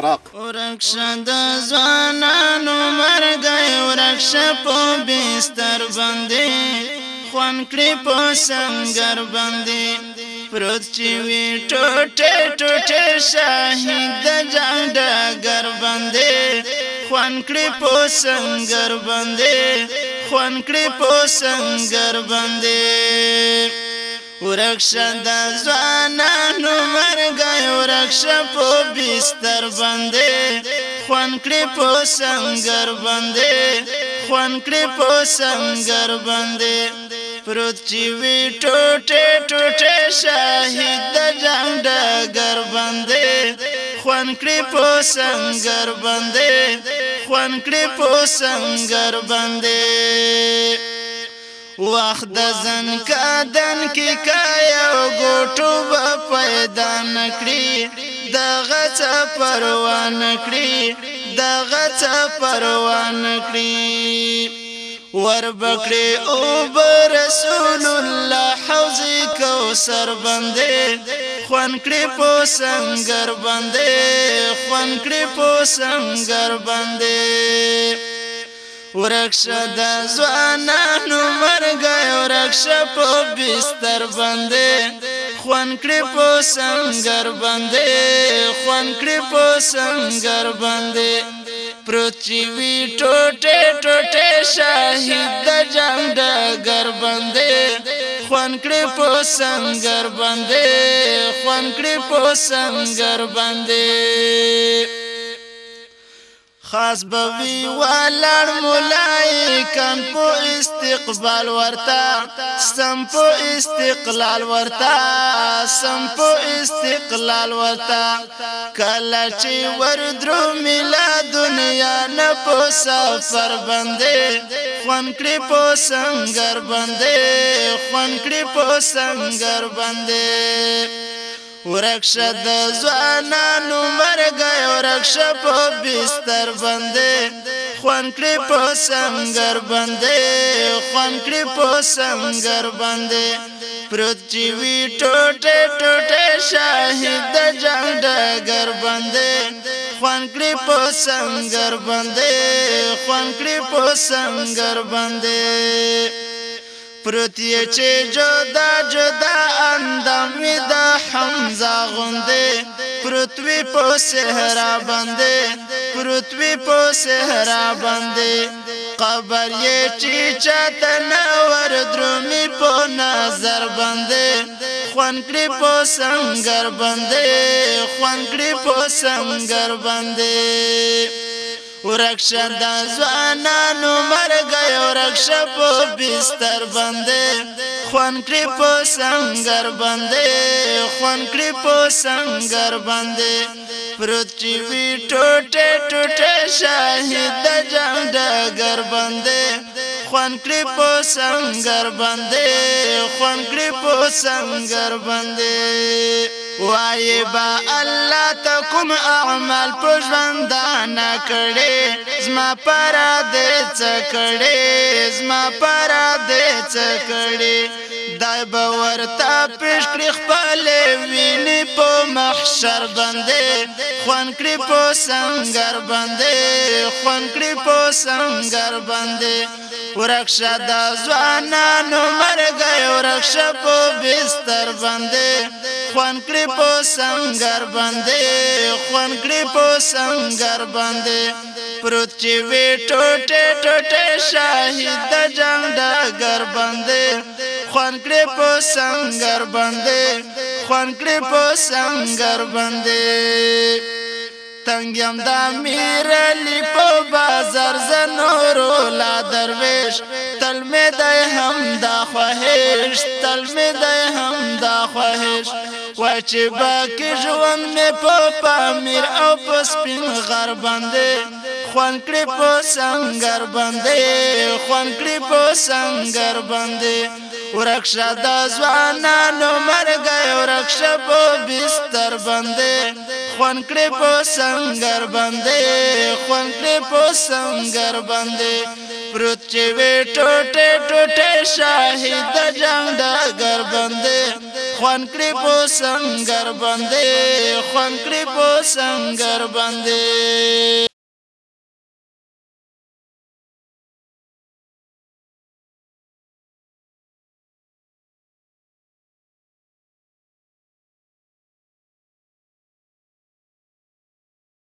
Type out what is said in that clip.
عراق ورکش د ځوانانو مرګ ورکش په بستر باندې خوان کړي په سنگر باندې پروت چې وی ټوټه ټوټه شاهید د جنگ ډګر باندې خوان کړي په سنگر باندې خوان کړي په سنگر باندې ورخش د ځوانانو مرګ ورخش په بستر باندې خوان کړې په سنگر باندې خوان کړې په سنگر باندې پروت چې وی ټوټه ټوټه شاهد د جنگ ډګر باندې خوان کړې په سنگر باندې خوان کړې په سنگر باندې وخت د زن کدن کې کایو ګټو به پیدا نکړي د غچ پروان کړي د غچ پروان کړي ور بکړي او رسول الله حوض کوثر باندې خوان کړي په سنگر باندې خوان کړي په سنگر باندې ورکش د زوانانو مرګ ورکش په بستر باندې خوان کړې په سنگر باندې خوان کړې په سنگر باندې پرچوي ټوټه ټوټه شاهد د جنگ د ګر باندې خوان کړې په سنگر باندې خوان کړې په سنگر باندې خاص بوی ولړ مولای کم په استقبال ورتا سم په استقلال ورتا سم په استقلال ورتا کله چې ور درو ملا دنیا نه په سفر باندې خوان کړي په سنگر باندې خوان کړي په سنگر باندې ورکش د ځوانانو مرګ ورکش په بستر باندې خوان کړي په سنگر باندې خوان کړي په سنگر باندې پرتوی ټوټه ټوټه شاهد جنگ ډګر باندې خوان کړي په سنگر باندې خوان کړي په سنگر باندې پرتی چې جدا جدا اندام د حمزه غندې پرتوی په صحرا باندې پرتوی په صحرا باندې قبر یې چې چاته نور درومي په نظر باندې خوان کړي په سنگر باندې خوان کړي په سنگر باندې ورکش د ځوانانو مرګ یو رکش په بستر باندې خوان کړی په سنگر باندې خوان کړی په سنگر باندې پرتوی ټوټه ټوټه شاهد جنگ ډګر باندې خوان کړی په سنگر باندې خوان کړی په سنگر باندې وای با الله ته کوم اعمال په ژوند نه کړې زما پر دې څه کړې زما پر دې څه کړې دای به ورته پېښ کړې خپل وینې په محشر باندې خوان کړې په سنگر باندې خوان کړی په سنگر باندې ورخصه د ځوانانو مرګ ورخصه په بستر باندې خوان کړی په سنگر باندې خوان کړی په سنگر باندې پروت چې وی ټوټه ټوټه شاهد د جنگ ډګر باندې خوان کړی په سنگر باندې خوان کړی په سنگر باندې تنګ يم د میره درویش تل می دای هم دا خواهش تل می دای هم دا خواهش وای چې باقی ژوند می په پامیر او په سپین غر باندې خوان کړی په سنگر باندې خوان کړی په سنگر باندې ورکشه د ځوانانو مرګ ورکشه په بستر باندې خوان کړې په سنگر باندې خوان کړې په سنگر باندې پروت چې وې ټوټه ټوټه شاهد جنگ د ګربندې خوان کړې په سنگر باندې خوان کړې په سنگر باندې